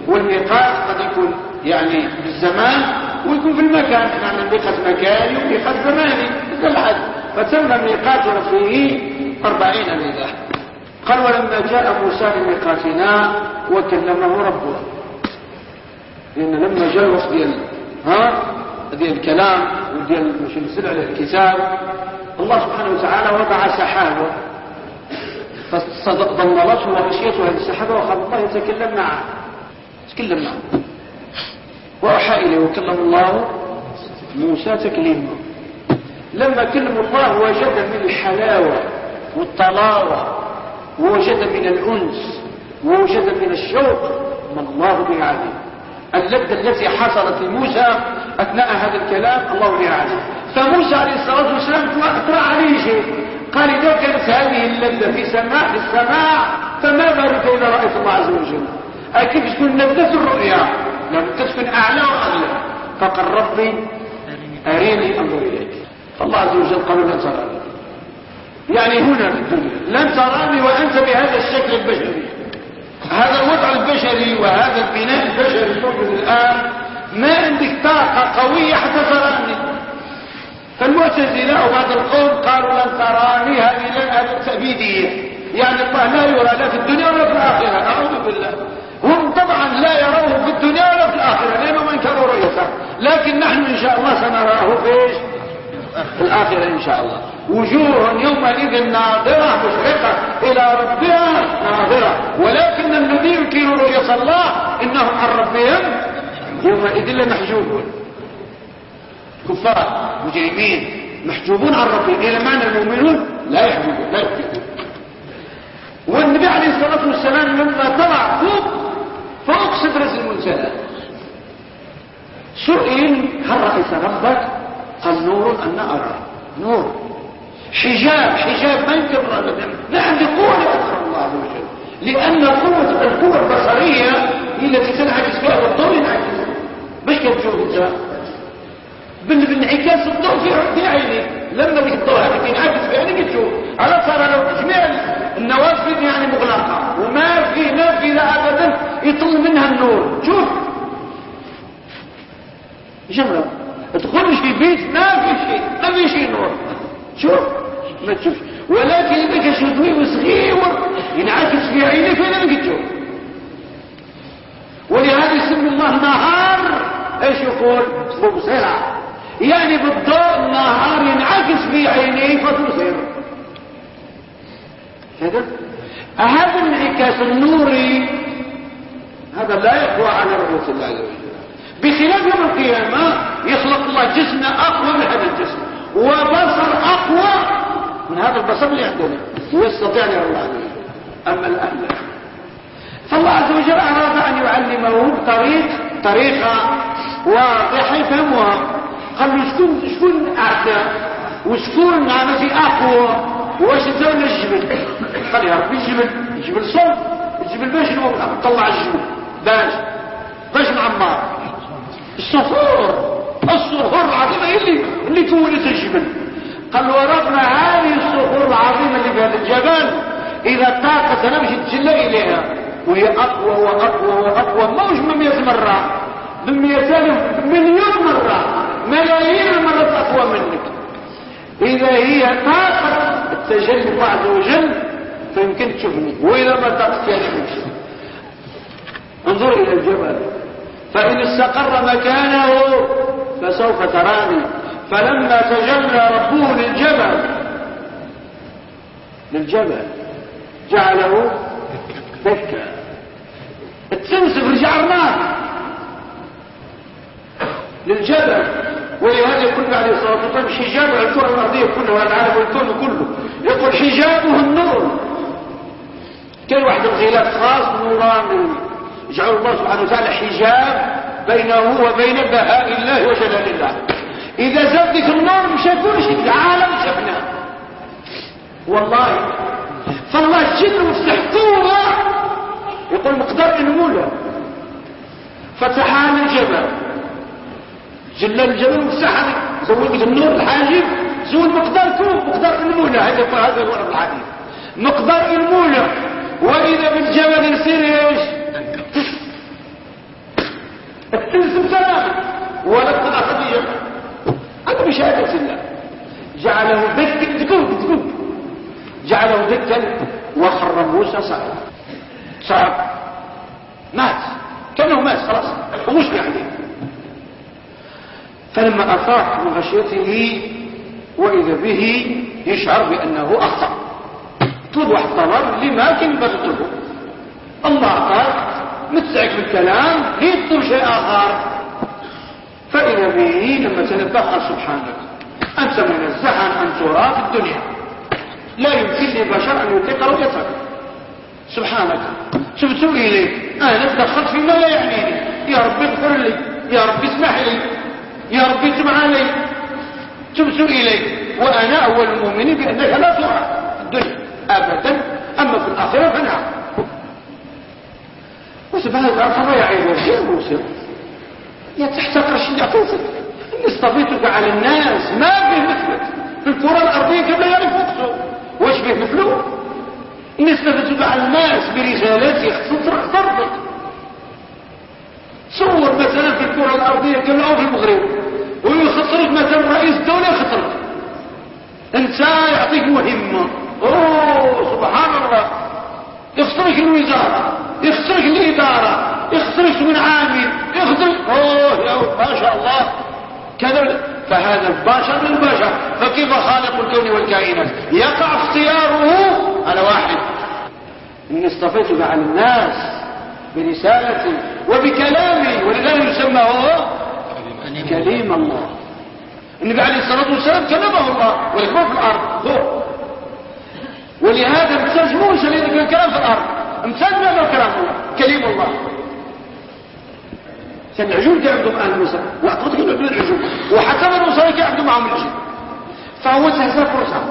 والميقات قد يكون يعني بالزمان ويكون في المكان. نعمل ميقات مكاني وميقات زماني. الحد فتم ميقات ربه أربعين ليلة. قال ولما جاء موسى لميقاتنا وكلمه ربه. لأن لما جاء الوقت ديال ها؟ ديال الكلام وديال مش نزل على الكتاب الله سبحانه وتعالى وضع سحابه. فضمرته وغشيته هذه السحابة وقال الله يتكلم معه. تكلم معه. وأوحى إليه وكلم الله موسى تكليما. لما كلم الله وجد من الحلاوة والطلاوة ووجد من الأنس ووجد من الشوق ما الله به عليه اللذة التي حصلت لموسى أثناء هذا الكلام الله به عليه فموسى عليه الصلاة والسلام اطلع عليه. شيء قال إذا كانت هذه اللذة في سماع في السماع فما بالك إذا رأيت الله عز وجل؟ أكيد تكون لذة الرؤيا. لم تكن أعلى وأغلى فقال ربي أريني أنظر إليك. فالله عز وجل قال لا ترى يعني هنا في الدنيا. لن تراني وأنت بهذا الشكل البشري. هذا الوضع البشري وهذا البناء البشري الموجود الآن. ما عندك طاقة قوية حتى تراني. فالمعتزلة وبعض القوم قالوا لن تراني هذه التأبيدية يعني الله لا يرى لا في الدنيا ولا في الآخرة. أعوذ بالله. لا يروه في الدنيا ولا في الآخرة لأنهم انكروا رؤيته. لكن نحن إن شاء الله سنراه في في الآخرة إن شاء الله. وجوه يومئذ ناظرة مشرقة إلى ربها ناظرة. ولكن الذي ينكر رؤية الله إنهم عن ربهم يومئذ لمحجوبون. كفار مجرمين محجوبون عن ربهم. إلى معنى المؤمنون لا يحجوبون لا يحجوبون. والنبي عليه الصلاة والسلام لما طلع فوق فوق سدرة المنتهى سئل هل رأيت ربك؟ قال نور أنا أرى. نور. حجاب حجاب ما يمكن ابدا ما عندي قوة الله عز وجل. لأن القوة القوة البصرية هي التي تنعكس فيها والضوء ينعكس. باش كتشوف أنت؟ بالانعكاس الضوء في عينيك لما الضوء هذيك ينعكس في عينيك تشوف. على ترى لو جميع النوافذ يعني مغلقة. وما في نافذة أبدا. يطل منها النور. شوف. جملة تدخل في بيت؟ ما في شيء ما في شيء نور. شوف. ما تشوفش. ولكن إذا كان شدوي صغير ينعكس في عينيك فلا ما تشوف ولهذا يسمي الله نهار. إيش يقول؟ مبصرة يعني بالضوء النهار ينعكس في عينيه فتبصر هذا؟ هذا الانعكاس النوري هذا لا يقوى على رؤية الله عز وجل. بخلاف يوم القيامة يخلق الله جسم أقوى من هذا الجسم. وبصر أقوى من هذا البصر اللي عندنا ويستطيع أن يرى الله عز وجل أما الآن لا فالله عز وجل أراد أن يعلمه بطريق طريقة واضحة يفهمها. قال له شكون شكون أعدى وشكون في أقوى؟ واش ولا الجبل قال يا ربي الجبل الجبل صلب الجبل باش طلع الجبل باش. باش معمار الصخور. الصخور العظيمة اللي اللي كونت الجبل. قال وربنا هذه الصخور العظيمة اللي في هذا الجبل إذا طاقت أنا مش تجلى إليها. وهي أقوى وأقوى وأقوى. موج من مئة مرة. من مئتين مليون مرة. ملايين المرات أقوى منك. إذا هي طاقة التجلي الله عز وجل فيمكن تشوفني. وإذا ما تمشي انظر إلى الجبل. فإن استقر مكانه فسوف تراني. فلما تجلى ربه للجبل للجبل جعله دكا. التنسف رجع النار للجبل. ولهذا يقول عليه الصلاة والسلام حجاب الكرة الأرضية كلها والعالم والكون كله. يقول حجابه النور. كان واحد الغلاف خاص نوراني يجعل الله سبحانه وتعالى حجاب بينه وبين بهاء الله وجلال الله. إذا زادك النور مش هيكون شيء عالم شفنا. والله فالله جل وفتح قوة يقول مقدار انموله فتح الجبل جل الجبل وفتح زودت النور الحاجب. زود مقدار كوب مقدار انموله هذا هذا هو الحديث مقدار انموله وإذا بالجبل يصير إيش؟ التلزم سلام ولا الأخذية هذا بشهادة الله جعله دكا دكوك دكوك جعله دكا وخر موسى صعب صعب مات. كأنه مات خلاص. ومش عليه فلما أفاق من غشيته وإذا به يشعر بأنه أخطأ. طول واحد لما كان يبغضه الله قال متسعك بالكلام يطلب شيء آخر. فإذا به لما تنبه سبحانك. أنت منزه عن أن ترى في الدنيا. لا يمكن لبشر أن يطيق رؤيتك. سبحانك. تبت إليك. أنا تدخلت فيما لا يعنيني. يا ربي اغفر لي. يا ربي اسمح لي. يا ربي تب علي. تبت إليك. وأنا أول المؤمنين بأنك لا ترى الدنيا. أبدا أما في الآخرة فنعم وسبحان الله فما يعيبه شيء موسر يا تحتقر شيء يعطيك اصطفيتك على الناس. ما به مثلك. في الكرة الأرضية كما يعرف نفسه. واش به مثله؟ إني اصطفيتك على الناس برسالتي اختصرت ضربك صور مثلا في الكرة الأرضية كما أو في المغرب. ويخطرك مثلا رئيس الدولة يخطرك انت يعطيك مهمة. أوه سبحان الله. يخطرك الوزارة يخسرك الإدارة يخسرك من عامل يخسرك أوه يا ما شاء الله. كذا فهذا البشر للبشر فكيف خالق الكون والكائنات؟ يقع اختياره على واحد. إني اصطفيتك على الناس برسالتي وبكلامي ولذلك يسمى هو كليم الله. النبي عليه الصلاة والسلام كلمه الله ولكن في الأرض. هو ولهذا ما ترجموش لأنك الكلام في الأرض. امثال هذا كلام الله كليم الله. كان العجول كان عندهم أهل موسى وعقبت كانوا عندهم العجول وحتى بنو اسرائيل كان عندهم معهم العجول فهو انتهز فرصة.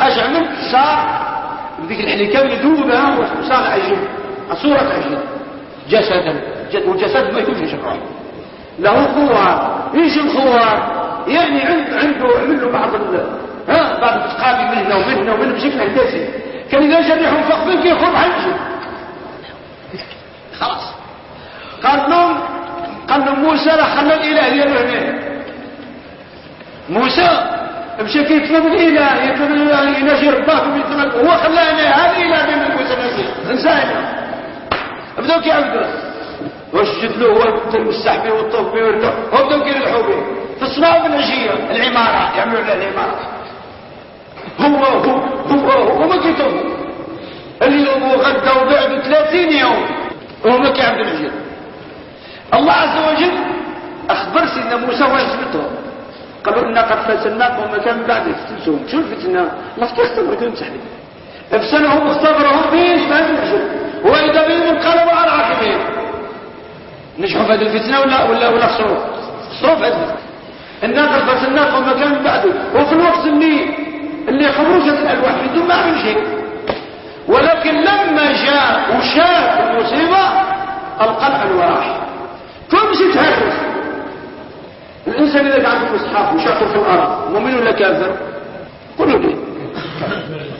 اش عمل صار بديك الحليكه اللي ذوبها وصار عجل صوره عجل جسدا. والجسد ما يكونش شكرا. له خوار. إيش الخوار؟ يعني عنده عمل له بعض ها بعض التقابي منه ومنه ومنه بشكل هندسي كان إذا فوق بنك يخرج عنه خلاص. قال لهم قال لهم موسى لا خلى الإله ديالو هنا موسى مشى كيطلب الإله يطلب الإله ينجي رباكم يطلب هو خلانا هذا الإله بين موسى نسي إنسان. بداو كيعبدوا وسجد له به والركب وبداو كيربحوا به. تصنعوا بالعشيه العمارة يعملوا لها العمارة. هو هو هو هو ما كيتوب اليوم وغدا وبعد 30 يوم وهو ما كيعبد العجل الله عز وجل أخبر سيدنا موسى ويثبته قالوا إنا قد فتناكم وما كان بعد فتنتهم شو الفتنه الله كيختبر كلهم تحديد افسنهم اختبرهم بيش بهذا العجل وإذا بهم انقلبوا على عقبهم نجحوا في هذه الفتنة ولا ولا ولا خسروا؟ خسروا في هذه الفتنة. الناقل فتناكم وما كان بعده وفي الوقت اللي اللي خروجت الألواح بدون ما عمل شيء. ولكن لما جاء وشاف المصيبة ألقى الألواح. كل شيء تهرس الإنسان إذا في المصحف وشافه في الأرض مؤمن ولا كافر؟ قولوا لي.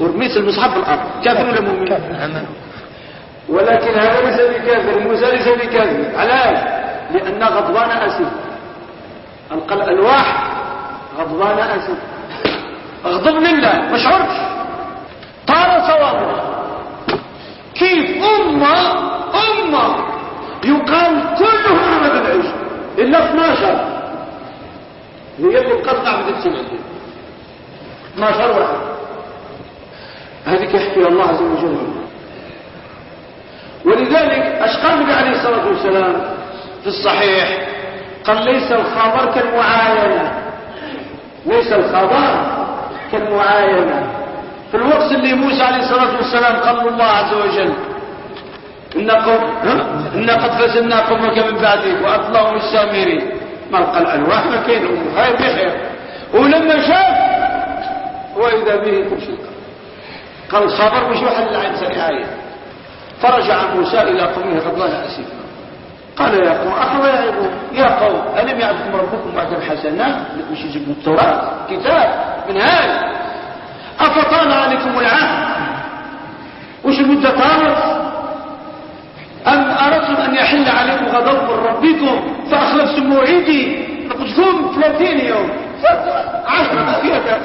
ورميت المصحف في الأرض. كافر ولا مؤمن؟ ولكن هذا ليس بكافر موسى ليس بكافر. علاش لأن غضبان أسف. ألقى الألواح غضبان أسف. اغضب لله ما شعرش طال صوابه. كيف؟ أمة أمة. يقال كلهم عمد العيش إلا 12 هي اللي قطع بدك سنة 12 واحد. هذه يحكي الله عز وجل. ولذلك أشقى النبي عليه الصلاة والسلام في الصحيح. قال ليس الخبر كالمعاينة ليس الخبر كالمعاينة في الوقت اللي موسى عليه الصلاة والسلام قال الله عز وجل إن, قد فسدنا قومك من بعدك وأطلعوا السامري ما لقى الألواح ما كان خير بخير. ولما شاف وإذا به شيء قال. الخبر مش واحد العين سريعية. فرجع موسى إلى قومه غضبان أسفا قال يا قوم أخوة يا قوم يا قوم ألم يعدكم ربكم بعد الحسنات مش يجيبوا التوراة كتاب من هذا أفطال عليكم العهد. وش المدة طالت أم أردتم أن يحل عليكم غضب من ربكم فأخلفتم موعدي؟ نقصكم 30 يوم عشرة فيها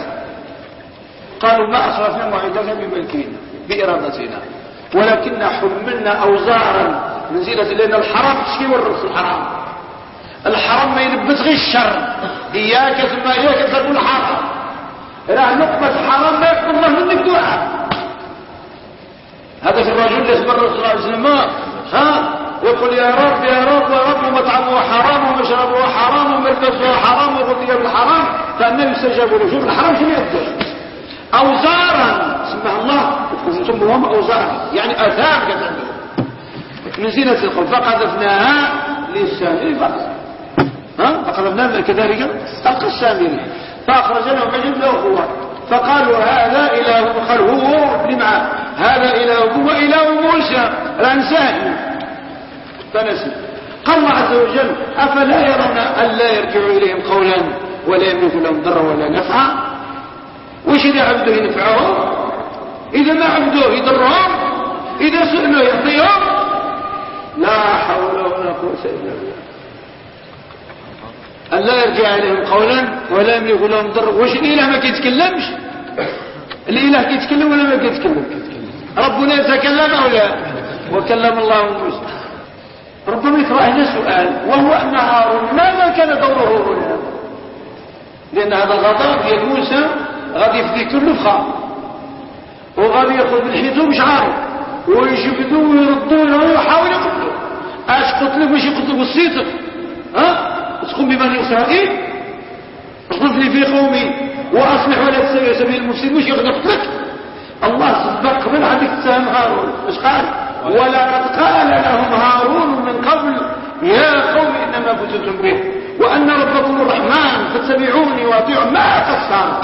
قالوا ما أخلفنا موعدنا بملكنا بإرادتنا. ولكن حملنا أوزارا نزيلت لأن الحرام تشكي والرأس الحرام. الحرام ما ينبت غير الشر. إياك ثم إياك تقول حرام. راه نقبة حرام ما يقبل الله منك دعاء. هذا الرجل اللي الرسول صلى الله عليه وسلم ها؟ يقول يا رب يا رب يا رب ومطعمه حرام ومشربه حرام وملبسه حرام وغذي بالحرام فأنه يستجاب له شوف الحرام شنو يقدر أوزارا سمع الله يسموهم أوزارا. يعني أثار قد من زينة القوم. فقذفناها للسامري فقط. ها؟ فقذفناها كذلك ألقى السامري. فأخرج لهم عجب له قوة فقالوا هذا إله قال هو لمعه هذا إله وإله موسى الأنسان فنسي. قال الله عز وجل أفلا يرون ألا يرجعوا إليهم قولا ولا يملك لهم ضرا ولا نفعا؟ وش إذا عبدوه ينفعهم إذا ما عبدوه يضرهم؟ إذا سئلوا يعطيهم؟ لا حول ولا قوة إلا بالله. أن لا يرجع إليهم قولا ولا يملك لهم ضر. وش الإله ما كيتكلمش؟ الإله كيتكلم ولا ما كيتكلم؟ ربنا يتكلم لا؟ وكلم الله موسى ربما يطرح هنا سؤال وهو أن هارون ماذا كان دوره هنا؟ لأن هذا الغضب ديال موسى غادي يفدي كل فخا وغادي ياخذ من حيته ويجبدوا ويردوا ويحاول يقتلوا اش قتلوا باش يقتلوا بالصيدق ها؟ تقوم ببني إسرائيل. اخلفني في قومي. وأصلح ولا تسوي سبيل المفسدين. مش يقدر يقتلك. الله سبق قبل هذيك السهم هارون. إيش قال؟ ولقد قال لهم هارون من قبل يا قوم إنما فتنتم به. وأن ربكم الرحمن فاتبعوني وأطيعوا ما قصر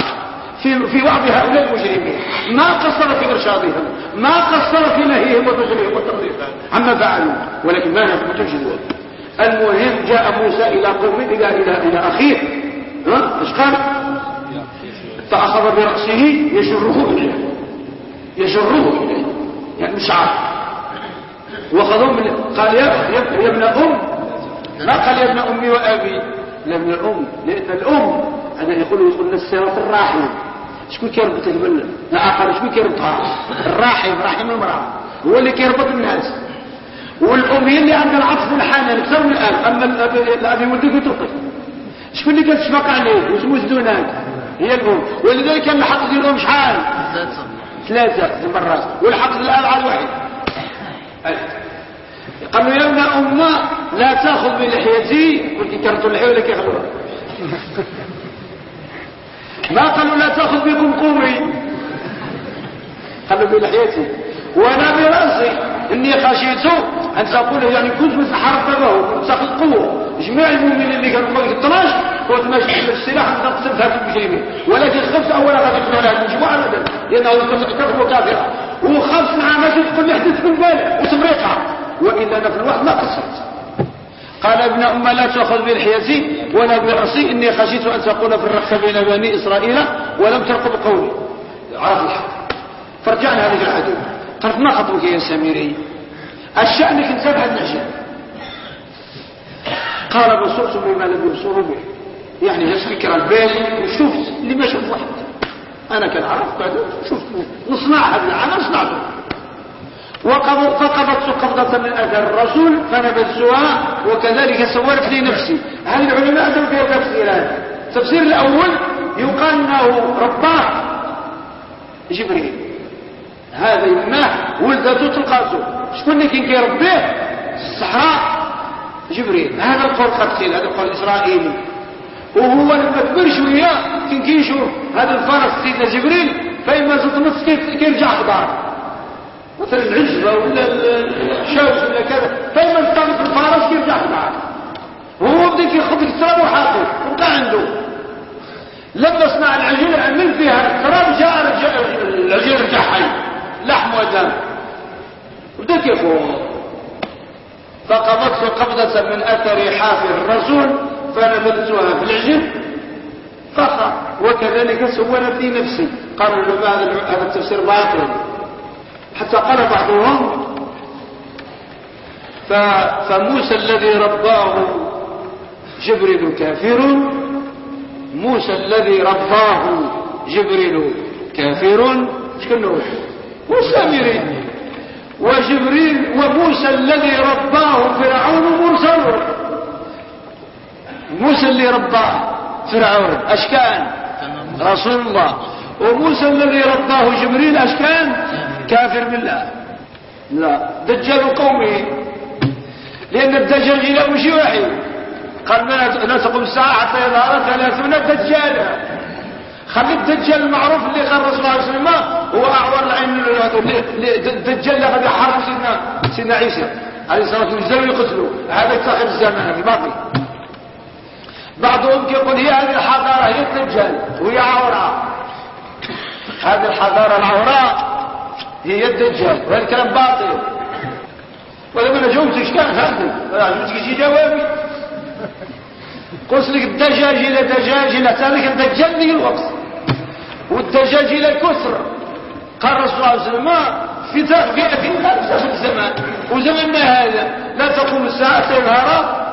في في وعظ هؤلاء المجرمين. ما قصر في إرشادهم ما قصر في نهيهم وتجريهم وترضيهم عما فعلوا ولكن ما نفعوا تجدون المهم جاء موسى إلى قومه إلى إلى إلى أخيه. ها؟ قال؟ فأخذ برأسه يجره إليه. يجره إليه. يعني مش عارف. وخذوه من قال يا, يا ابن أم. ما قال يا ابن أمي وأبي؟ لا ابن الأم لأن الأم. أنا يقول يقول الصراط الراحم شكون كيربط البلد؟ لا آخر شكون كيربطها؟ الراحم راحم المرأة. هو اللي كيربط الناس. والأم هي اللي عندها العطف والحنان. أكثر من الآن. أما الأبي ولدك يتركه شكون اللي كتشفق عليه؟ واسمه زدونان هي الأم. ولذلك كان الحق ديالهم شحال؟ ثلاثة. مرات والحق الآن على واحد قالوا يا ابن أمة لا تأخذ بلحيتي. قلت كرتوا اللحية ولا كيخلوها ما قالوا لا تأخذ بقمقومي قالوا بلحيتي. وأنا برأسي. إني خشيت أن تقول يعني كنت له مسخ القوة. جميع المؤمنين اللي كانوا في 12 قلت ماشي السلاح نقسم في هذه المجرمين ولكن خمسه أولا غادي يقتلوا هذه المجموعه ابدا. لأنه كفروا كافره وخمس نعمات تقول لي حدث من بالك وتفريقها وإلا أنا في الوقت ما قصرت. قال ابن أم لا تأخذ بلحيتي ولا برأسي إني خشيت أن تقول فرقت بين بني إسرائيل ولم ترقب قولي عرف الحق. فرجعنا هذه العدو قالت ما خطبك يا سميري؟ الشأن كنت سبحة النعشاء قال بصرت بما لم يبصروا به. يعني جالس فكرة البال وشفت اللي ما شفت واحد. أنا كان عرفت بعد شفت. نصنع هذا العمل صنعته. فقبضت قبضة من أثر الرسول فنبذتها وكذلك سولت لي نفسي. هل العلماء أدوا فيها تفسيرات التفسير الأول يقال أنه رباه. جبريل هذا يماه ولدته تلقاته. شكون اللي كان كيربيه الصحراء. جبريل هذا القول قتيل هذا القول الإسرائيلي وهو لما كبر شوية كان كيشوف هذا الفرس سيدنا جبريل فإما تطمس كيرجع خضار مثلا العزبة ولا الشوز ولا كذا. دايما الطريق الفارس يرجع معك هو بدا ياخذ التراب وحاطه وبقى عنده. لما صنع العجين عمل فيها. التراب جاء العجين رجع حي. لحم ودم بدا ياخذ فقبضت قبضة من أثر حافر الرسول فنبذتها في العجين فخر وكذلك سولت في نفسي. قالوا له هذا التفسير باطل. حتى قال بعضهم فموسى الذي رباه جبريل كافر موسى الذي رباه جبريل كافر. شكنه وجبريل وموسى الذي رباه فرعون مرسل موسى اللي رباه فرعون أشكان رسول الله. وموسى الذي رباه جبريل أشكان. كافر بالله. لا. دجال قومه. لأن الدجال إلى مشي واحد قال لا تقوم الساعة حتى يظهر ثلاثون دجالا. خلي الدجال المعروف اللي قال الرسول صلى الله عليه وسلم هو أعور العين الدجال اللي غادي يحارب سيدنا سيدنا عيسى. عليه الصلاة والسلام يقتلوا هذا تاخر الزمان الباقي بعضهم يقول هي هذه الحضارة هي الدجال وهي عوراء هذه الحضارة العوراء هي الدجال وهذا الكلام باطل ولما أنا جاوبتك كان عجبتك شي جوابي قلت لك الدجاج إلى دجاج إلى ذلك الدجال ذي الوقت والدجاج إلى الكسر قال الرسول صلى الله عليه وسلم في خمسة في الزمان وزمننا هذا لا تقوم الساعة تظهر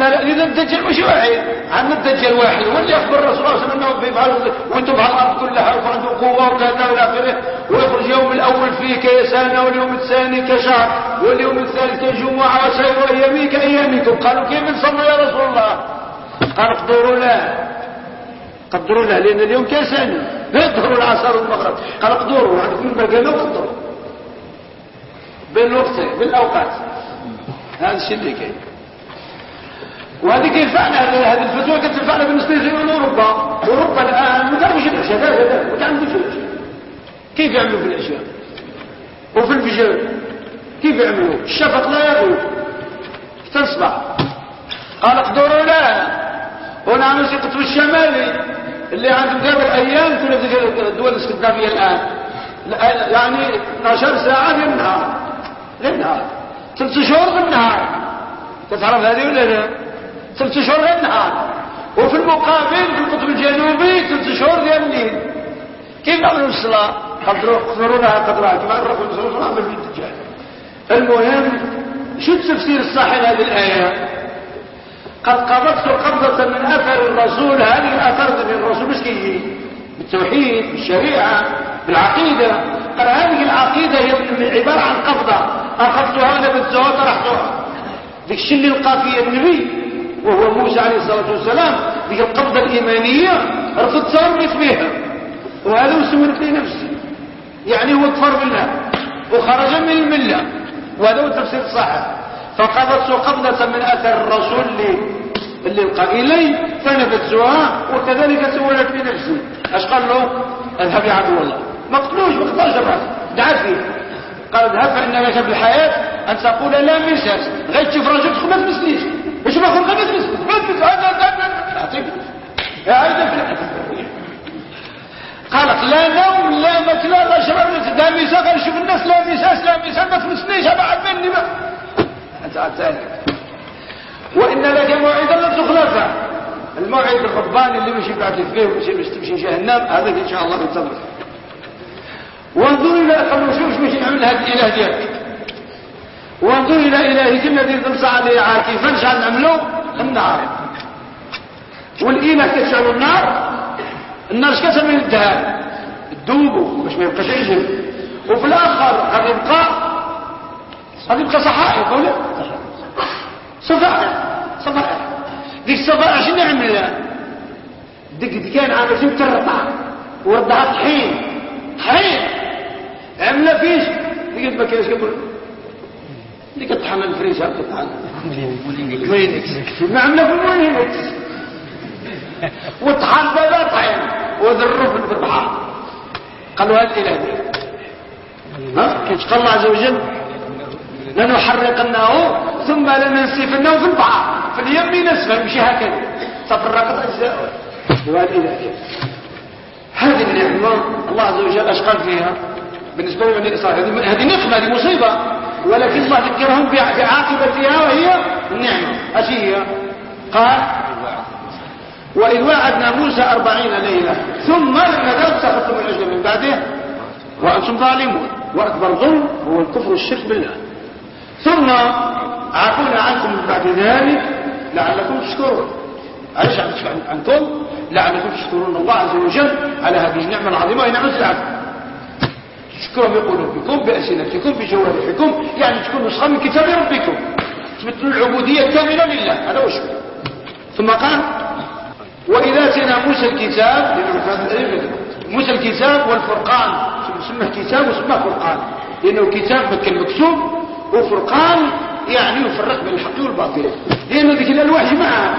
إذا الدجال مش واحد عن الدجال واحد واللي يخبر الرسول صلى الله عليه وسلم إنه وأنتم على الأرض كلها وعنده قوة وكذا والى آخره. ويخرج يوم الأول فيه كيسان واليوم الثاني كشهر واليوم الثالث كجمعه وسائر ايامي كايامكم قالوا كيف نصلوا يا رسول الله؟ قال اقدروا له قدروا له لأن اليوم كيسان. يظهر العصر والمغرب. قال اقدروا. عندكم بقى له قدروا بين الوقتين بالأوقات. هذا الشيء اللي كاين. وهذه كيف فعلا هذه الفتوى كانت تنفعنا بالنسبة لاوروبا أوروبا. الآن ما تعرفش العشاء لا ما تعرفش العشاء كيف يعملوا في العشاء وفي الفجر كيف يعملوا؟ الشفق لا يغيب تصبح؟ قال اقدروا لا. هنا عمل القطب الشمالي اللي عندهم قبل أيام كنا الدول الإسكندنافية الآن. يعني 12 ساعه في النهار للنهار. ثلاث شهور في النهار. تعرف هذه ولا لا؟ ثلاث شهور في النهار وفي المقابل في القطب الجنوبي ثلاث شهور ديال الليل. كيف نعملوا الصلاه قدروا قدرونا قدرها كما نروحوا نصلوا في الدجال. المهم شو التفسير الصحيح لهذه الآية؟ قد قبضت قبضة من أثر الرسول هذه الأثر من الرسول مش كيجي بالتوحيد بالشريعة بالعقيدة. قال هذه العقيدة هي عبارة عن قبضة. أخذتها نبذتها طرحتها. ذيك الشيء اللي لقى فيه النبي. وهو موسى عليه الصلاة والسلام ذيك القبضة الإيمانية رفضت ترمت بها وهذا وسولت لي نفسي يعني هو كفر بالله وخرج من الملة. وهذا هو التفسير الصحيح فقبضت قبضة من أثر الرسول اللي اللي لقى إلي فنبذتها وكذلك سولت بنفسي اش قال له؟ اذهب يا عدو الله. ما قتلوش ما قتلوش الراس دعا فيه قال اذهب فإن لك في الحياة أن تقول لا مساس غير تشوف راجل ما تمسنيش. خلق ما تمسنيش يا عيدة في قالت لا نوم لا مكلا لا شرب لا مساس غير شوف الناس لا مساس لا مساس ما تمسنيش ابعد مني ما وإن لك موعدا لن تخلفه. الموعد الرباني اللي مشي بعد فيه ومشي مش جهنم هذا إن شاء الله بيتصرف وانظر إلى قبل شوف مش نعمل هذا الإله ديالك وانظر إلهكم الذي تمسى عليه عاكفا شعل نعمله النار. والإله كتشعل النار النار شكتها من الدهان الدوب باش ما يبقاش يجب وفي الآخر قد يبقى قد يبقى صحائف صفائح صفائح. ديك الصفائح شنو نعمل ديك دكان عامل شنو ترطع وردها طحين طحين عملها فيش. ديك ما كاينش قبل ديك طحن الفريشه طحن مولينكس ما عملها في المولينكس وطحن بلا طحين وذروا في البحر قالوا هذه الإله دي. ها؟ كيف قال الله عز وجل لنحرقنه ثم لننسفنه في البحر. في اليم نسفا مشي هكذا. تفرقت أجزاء. وهذه هذه النعمة الله عز وجل أشقال فيها. بالنسبة إسرائيل هذه نقمة هذه مصيبة. ولكن الله ذكرهم بعاقبتها وهي النعمة. أشي هي؟ قال وإذ وعدنا موسى أربعين ليلة ثم لما سخطوا من من بعده وأنتم ظالمون. وأكبر ظلم هو الكفر والشرك بالله. ثم عفونا عنكم من بعد ذلك لعلكم تشكرون. عيش عنكم لعلكم تشكرون الله عز وجل على هذه النعمة العظيمة. وهي نعمة العفو تشكروا بقلوبكم بأسنتكم بجوارحكم يعني تكون نسخة من كتاب ربكم. تمثلوا العبودية الكاملة لله هذا هو الشكر. ثم قال وإذا أتينا موسى الكتاب موسى الكتاب والفرقان سمه كتاب وسمه فرقان. لأنه كتاب مكان مكتوب وفرقان يعني يفرق بين الحق والباطل. لأن ذيك الألواح جمعها.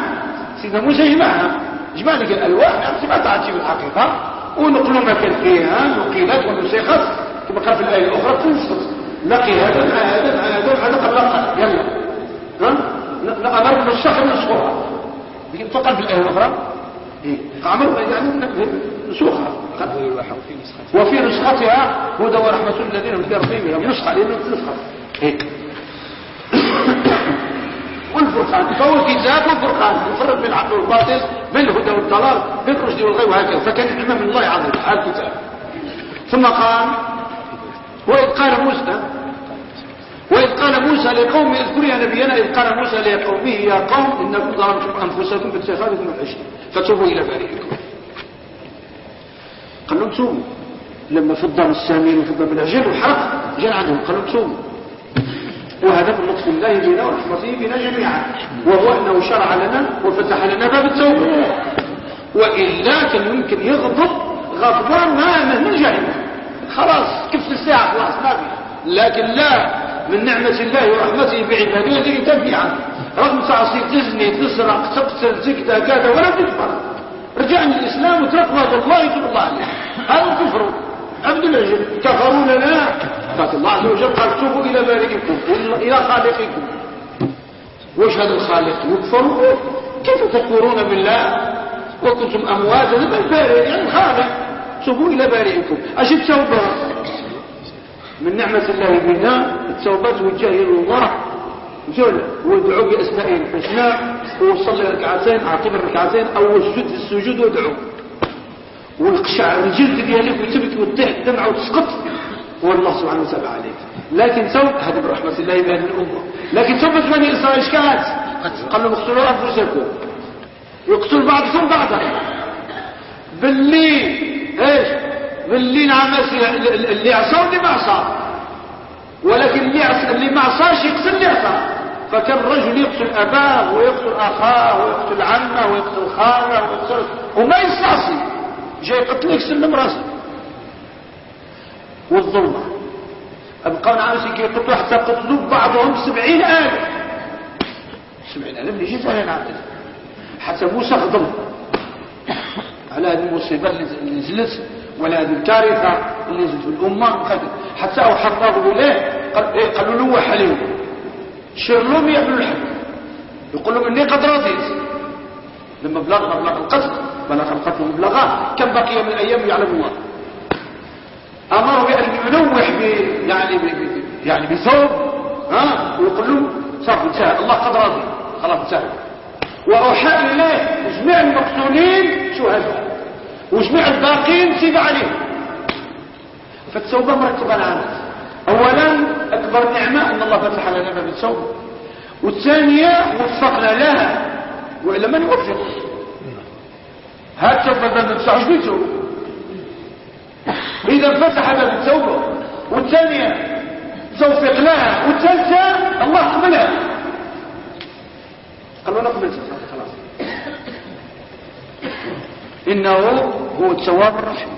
سيدنا موسى جمعها. جمع ذيك الألواح يعني ما تعطي بالحقيقة. ونقلوا ما كان فيها نقلت ونسخت كما قال في الآية الأخرى تنسخ لقي هذا مع هذا مع هذا مع هذا قبل قال يلا. ها؟ أمر بالنسخ نسخها لكن فقط في الآية الأخرى. إيه. يعني نسوخها. وفي نسختها هدى ورحمة الذين هم في ربهم نسخة لأنه نسخة. إيه. والفرقان فهو كتاب وفرقان يفرق بين الحق والباطل بالهدى والضلال بالرشد والغي وهكذا. فكان نعمه من الله عظيم هذا الكتاب ثم قال وإذ قال موسى وإذ قال موسى لقوم اذكر يا نبينا إذ قال موسى لقومه يا قوم إنكم ظلمتم أنفسكم باتخاذكم العشر فتوبوا إلى بارئكم. قال لهم لما فضل السامين وفضل بالعجل وحرق جاء عندهم قال لهم وهذا من لطف الله بنا ورحمته بنا جميعا. وهو أنه شرع لنا وفتح لنا باب التوبة. وإلا كان يمكن يغضب غضبان ما من جهنم خلاص كف الساعة خلاص ما في. لكن لا من نعمة الله ورحمته بعباده الذي تنفي عنه رغم تعصي تزني تسرق تقتل تكذا كذا ولا تكفر. رجع الإسلام وترك هذا الله يتوب الله عليه. هذا كفر عبد العجل كفروا لنا. قال الله عز وجل قال توبوا إلى بارئكم إلى خالقكم. واش هذا الخالق؟ يكفر كيف تكفرون بالله؟ وكنتم أمواتا من بارئ يعني الخالق. توبوا إلى بارئكم اش التوبه من نعمة الله بنا التوبه توجه إلى الله. جل وادعوا باسمائه الحسنى وصلي ركعتين اعطي ركعتين أو اسجد في السجود وادعو. والقشع الجلد ديالك وتبكي وتطيح الدمعه وتسقط. والله سبحانه وتعالى عليك. لكن توب هذا برحمة الله بهذه الأمة. لكن توبه بني إسرائيل إيش كانت قال لهم اقتلوا أنفسكم. يقتل بعضكم بعضا باللي إيش؟ باللي نعم اللي عصى واللي ما عصى. ولكن اللي عصى اللي ما عصاش يقتل اللي عصى. فكان الرجل يقتل أباه ويقتل أخاه ويقتل عمه ويقتل خاله ويقتل وما يستعصي. جاي يقتلك سلم راسه. والظلمة. ابقوا نعم كيقتلوا حتى قتلوا بعضهم سبعين ألف. سبعين ألف اللي جيت أنا نعم حتى موسى غضب على هذه المصيبة اللي نزلت ولا هذه الكارثة اللي نزلت في الأمة حتى أوحى الله إليه إيه، قالوا له وحليم شر لهم يعملوا الحل يقول لهم إني قد رضيت. لما بلغ مبلغ القتل بلغ القتل مبلغا كم بقي من أيام يعلم الله أمره بأن ينوح ب يعني ب يعني بثوب ها؟ ويقول له صار انتهى. الله قد راضي خلاص انتهى. وأوحى إليه جميع المقتولين شهداء وجميع الباقين سيب عليهم فالتوبة مركبة العمل أولا أكبر نعمة أن الله فتح لنا باب التوبة والثانية وفقنا لها. وإلا من يوفق هات توبة باب التوبة فتح باب التوبة والثانية توفق لها والثالثة الله قبلها قالوا نقبل خلاص. إنه هو التواب الرحيم.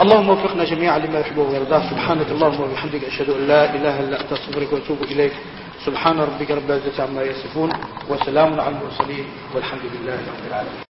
اللهم وفقنا جميعا لما يحبه ويرضاه سبحانك اللهم وبحمدك أشهد أن لا إله إلا أنت أستغفرك وأتوب إليك. سبحان ربك رب العزة عما يصفون وسلام على المرسلين والحمد لله رب العالمين.